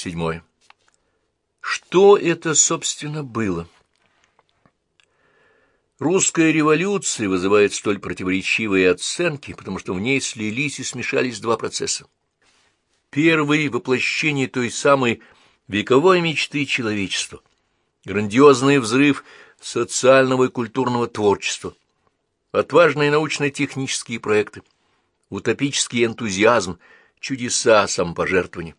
Седьмое. Что это, собственно, было? Русская революция вызывает столь противоречивые оценки, потому что в ней слились и смешались два процесса. Первый — воплощение той самой вековой мечты человечества, грандиозный взрыв социального и культурного творчества, отважные научно-технические проекты, утопический энтузиазм, чудеса самопожертвования.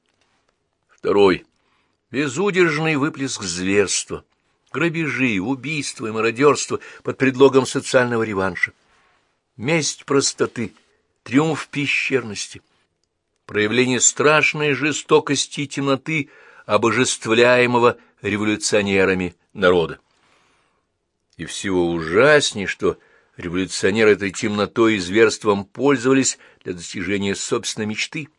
Второй — безудержный выплеск зверства, грабежи, убийства и мародерства под предлогом социального реванша, месть простоты, триумф пещерности, проявление страшной жестокости и темноты обожествляемого революционерами народа. И всего ужасней, что революционеры этой темнотой и зверством пользовались для достижения собственной мечты,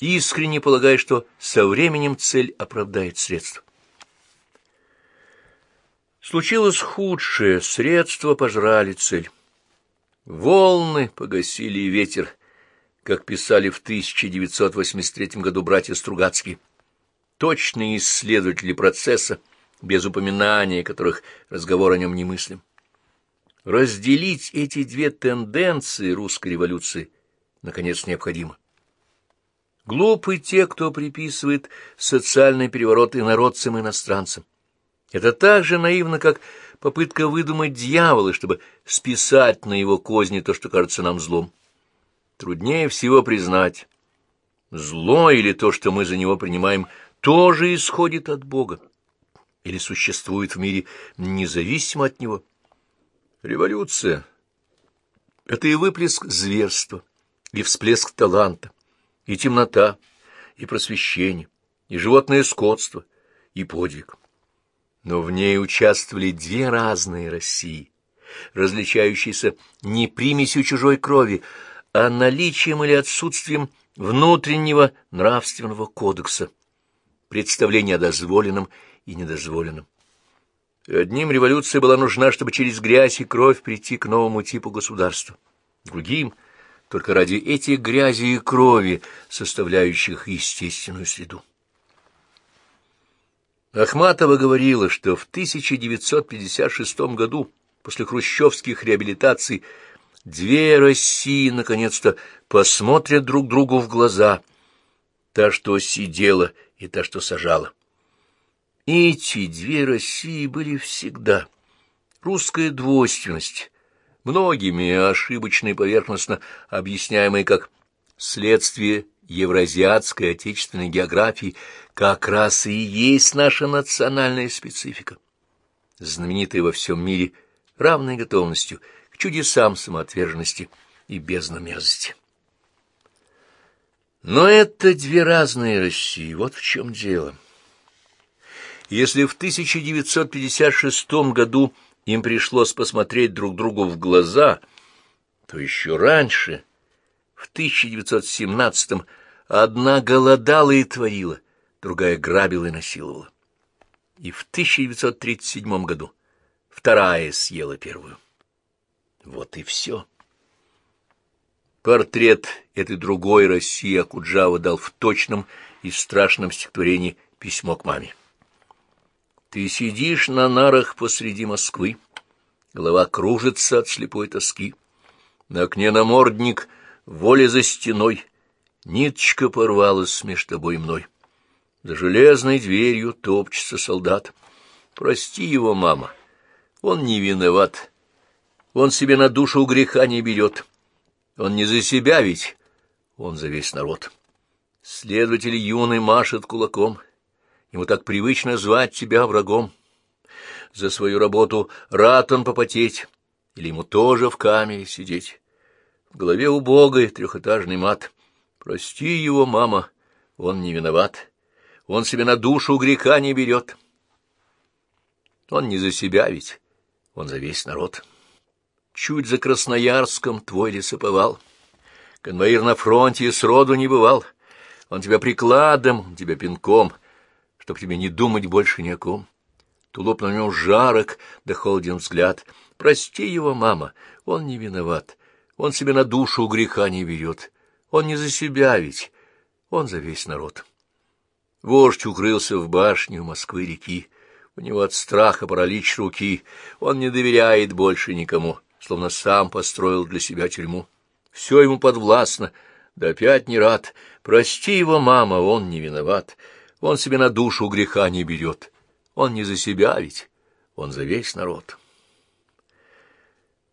искренне полагая, что со временем цель оправдает средства. Случилось худшее, средства пожрали цель. Волны погасили ветер, как писали в 1983 году братья Стругацкие. Точные исследователи процесса, без упоминания которых разговор о нем не мыслим. Разделить эти две тенденции русской революции, наконец, необходимо. Глупы те, кто приписывает социальный переворот инородцам и иностранцам. Это так же наивно, как попытка выдумать дьявола, чтобы списать на его козни то, что кажется нам злом. Труднее всего признать. Зло или то, что мы за него принимаем, тоже исходит от Бога или существует в мире независимо от него. Революция — это и выплеск зверства, и всплеск таланта, и темнота, и просвещение, и животное скотство, и подвиг но в ней участвовали две разные России, различающиеся не примесью чужой крови, а наличием или отсутствием внутреннего нравственного кодекса, представления о дозволенном и недозволенном. Одним революция была нужна, чтобы через грязь и кровь прийти к новому типу государства, другим — только ради этих грязи и крови, составляющих естественную среду. Ахматова говорила, что в 1956 году, после хрущевских реабилитаций, две России наконец-то посмотрят друг другу в глаза, та, что сидела, и та, что сажала. Эти две России были всегда. Русская двойственность, многими ошибочно и поверхностно объясняемая как следствие евразиатской отечественной географии как раз и есть наша национальная специфика, знаменитая во всем мире равной готовностью к чудесам самоотверженности и безнамерзости. Но это две разные России, вот в чем дело. Если в 1956 году им пришлось посмотреть друг другу в глаза, то еще раньше, в 1917 Одна голодала и творила, другая грабила и насиловала. И в 1937 году вторая съела первую. Вот и все. Портрет этой другой России Акуджава дал в точном и страшном стихотворении письмо к маме. Ты сидишь на нарах посреди Москвы, голова кружится от слепой тоски. На окне намордник, воля за стеной — Ниточка порвалась меж тобой и мной. За железной дверью топчется солдат. Прости его, мама, он не виноват. Он себе на душу греха не берет. Он не за себя ведь, он за весь народ. Следователь юный машет кулаком. Ему так привычно звать тебя врагом. За свою работу рад он попотеть, или ему тоже в камере сидеть. В голове убогой трехэтажный мат — Прости его, мама, он не виноват. Он себе на душу греха не берет. Он не за себя ведь, он за весь народ. Чуть за Красноярском твой лесоповал. Конвоир на фронте сроду не бывал. Он тебя прикладом, тебя пинком, чтоб тебе не думать больше ни о ком. Тулуп на нем жарок, да холоден взгляд. Прости его, мама, он не виноват. Он себе на душу греха не берет. Он не за себя ведь, он за весь народ. Вождь укрылся в башню Москвы-реки. У него от страха паралич руки. Он не доверяет больше никому, словно сам построил для себя тюрьму. Все ему подвластно, да опять не рад. Прости его, мама, он не виноват. Он себе на душу греха не берет. Он не за себя ведь, он за весь народ.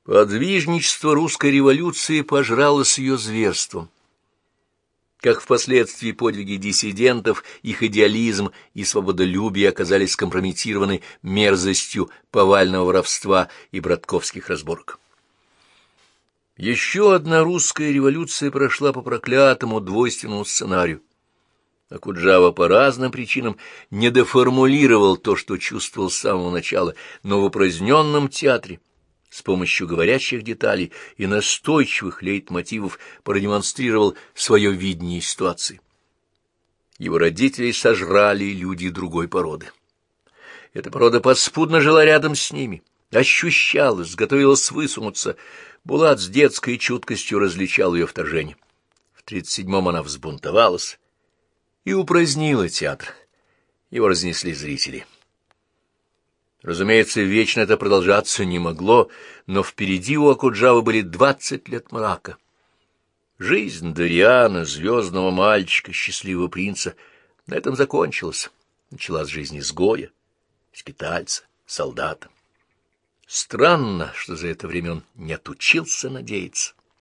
Подвижничество русской революции пожрало с ее зверством. Как впоследствии подвиги диссидентов, их идеализм и свободолюбие оказались скомпрометированы мерзостью повального воровства и братковских разборок. Еще одна русская революция прошла по проклятому двойственному сценарию. Акуджава по разным причинам не деформулировал то, что чувствовал с самого начала, но в упраздненном театре с помощью говорящих деталей и настойчивых лейтмотивов продемонстрировал свое видение ситуации. Его родителей сожрали люди другой породы. Эта порода подспудно жила рядом с ними, ощущалась, готовилась высунуться. Булат с детской чуткостью различал ее вторжение. В тридцать седьмом она взбунтовалась и упразднила театр. Его разнесли зрители. Разумеется, вечно это продолжаться не могло, но впереди у Акуджавы были двадцать лет мрака. Жизнь Дариана, звездного мальчика, счастливого принца, на этом закончилась. Началась жизнь изгоя, скитальца, солдата. Странно, что за это время он не отучился надеяться.